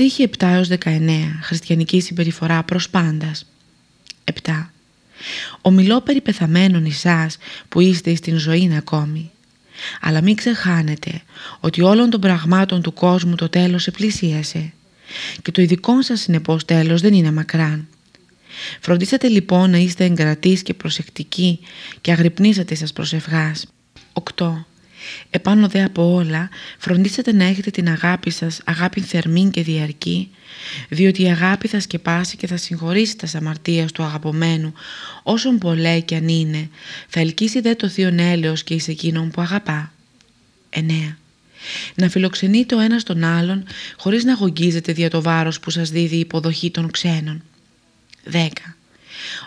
Στίχη 7 έως 19. Χριστιανική συμπεριφορά προς πάντας. 7. Ομιλώ περί πεθαμένων εσάς που είστε στην ζωή ακόμη. Αλλά μην ξεχάνετε ότι όλων των πραγμάτων του κόσμου το τέλος επλησίασε και το ειδικό σας συνεπώς τέλος δεν είναι μακράν. Φροντίσατε λοιπόν να είστε εγκρατείς και προσεκτικοί και αγρυπνήσατε σας προσευχάς. 8. Επάνω δε από όλα φροντίσατε να έχετε την αγάπη σας αγάπη θερμή και διαρκή διότι η αγάπη θα σκεπάσει και θα συγχωρήσει τα αμαρτίας του αγαπωμένου όσον πολλέ κι αν είναι θα ελκύσει δε το θείο έλεος και εις εκείνον που αγαπά. 9. Να φιλοξενείτε ο ένας τον άλλον χωρίς να αγωγίζετε δια το βάρος που σας δίδει η υποδοχή των ξένων. 10.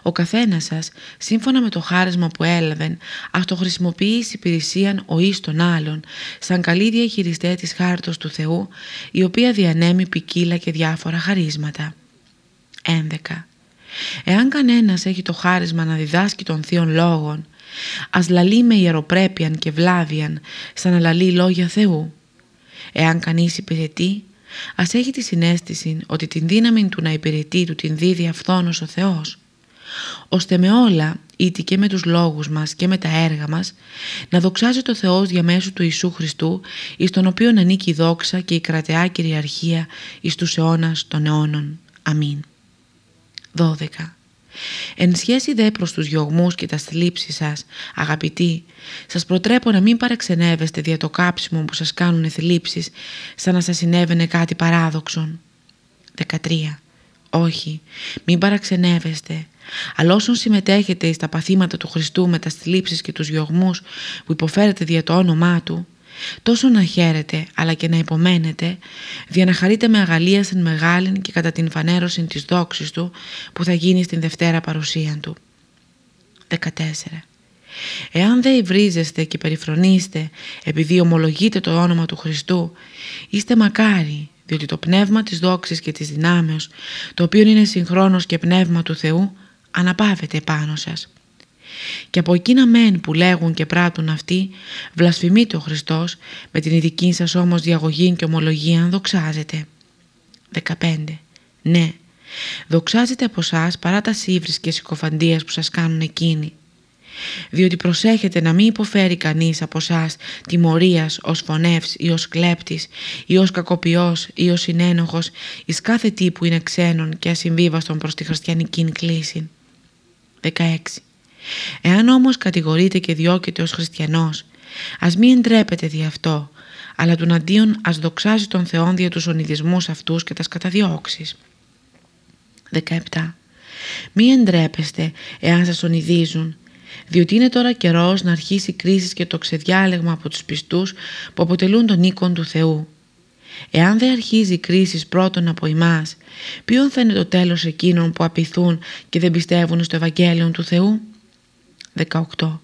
Ο καθένας σας, σύμφωνα με το χάρισμα που έλαβεν, ας το χρησιμοποιεί υπηρεσίαν ο εις των άλλων, σαν καλή διαχειριστέ της χάρτος του Θεού, η οποία διανέμει ποικίλα και διάφορα χαρίσματα. 11. Εάν κανένας έχει το χάρισμα να διδάσκει των θείων λόγων, ας λαλεί με ιεροπρέπειαν και βλάβιαν, σαν να λαλεί λόγια Θεού. Εάν κανείς υπηρετεί, ας έχει τη συνέστηση ότι την δύναμη του να υπηρετεί του την δίδει αυθόνος ο Θεός ώστε με όλα, είτε και με τους λόγους μας και με τα έργα μας, να δοξάζει το Θεός διαμέσου του Ιησού Χριστού, εις τον οποίο ανήκει η δόξα και η κρατεά κυριαρχία εις τους αιώνας των αιώνων. Αμήν. 12. Εν σχέση δε προς τους διωγμούς και τα θλίψεις σας, αγαπητοί, σας προτρέπω να μην παραξενεύεστε δια το κάψιμο που σας κάνουν θλίψεις, σαν να σας συνέβαινε κάτι παράδοξον. 13. Όχι, μην παραξενεύεστε, αλλά όσον συμμετέχετε στα παθήματα του Χριστού με τα θλίψεις και τους διωγμούς που υποφέρετε δια το όνομά Του, τόσο να χαίρετε αλλά και να υπομένετε, δια να χαρείτε με αγαλία στην μεγάλη και κατά την φανέρωση της δόξης Του που θα γίνει στην Δευτέρα παρουσία Του. 14. Εάν δεν υβρίζεστε και περιφρονείστε επειδή ομολογείτε το όνομα του Χριστού, είστε μακάρι διότι το πνεύμα της δόξης και της δυνάμεως, το οποίο είναι συγχρόνως και πνεύμα του Θεού, αναπαύεται πάνω σας. Και από εκείνα μεν που λέγουν και πράττουν αυτοί, βλασφημείτε ο Χριστός, με την ειδική σας όμως διαγωγή και ομολογία δοξάζεται. 15. Ναι, δοξάζεται από εσά παρά τα σύβρις και συκοφαντίας που σας κάνουν εκείνοι διότι προσέχετε να μην υποφέρει κανείς από εσάς τιμωρίας ως φωνεύς ή ως κλέπτης ή ως κακοποιός ή ως συνένοχος εις κάθε τι που είναι ξένον και ασυμβίβαστον προς τη χριστιανική κλίση. 16. Εάν όμως κατηγορείτε και διώκετε ως χριστιανός, ας μην εντρέπετε δι' αυτό, αλλά του αντίον ας δοξάζει τον Θεόν δια τους ονειδισμούς αυτούς και τας καταδιώξεις. 17. Μη εντρέπεστε εάν σας ονειδίζουν, διότι είναι τώρα καιρός να αρχίσει η κρίση και το ξεδιάλεγμα από τους πιστούς που αποτελούν τον οίκον του Θεού. Εάν δεν αρχίζει η κρίση πρώτον από εμάς, ποιον θα είναι το τέλος εκείνων που απειθούν και δεν πιστεύουν στο Ευαγγέλιο του Θεού; 18.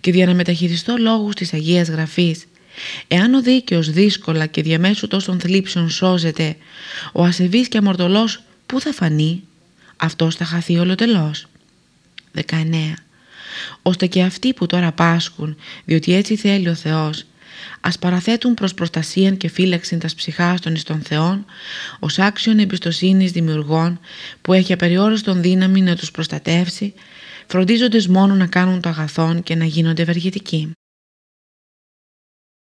Και για να μεταχειριστώ λόγους της Αγίας Γραφής, εάν ο δίκαιος δύσκολα και διαμέσου τόσων θλίψεων σώζεται, ο ασεβής και αμορτωλός πού θα φανεί, αυτός θα χαθεί ολοτελώς. 19 ώστε και αυτοί που τώρα πάσχουν, διότι έτσι θέλει ο Θεός, ας παραθέτουν προς προστασίαν και φύλαξην τας ψυχάς των εις των Θεών, ως άξιον εμπιστοσύνης δημιουργών που έχει απεριόριστον δύναμη να τους προστατεύσει, φροντίζοντες μόνο να κάνουν το αγαθόν και να γίνονται ευεργετικοί.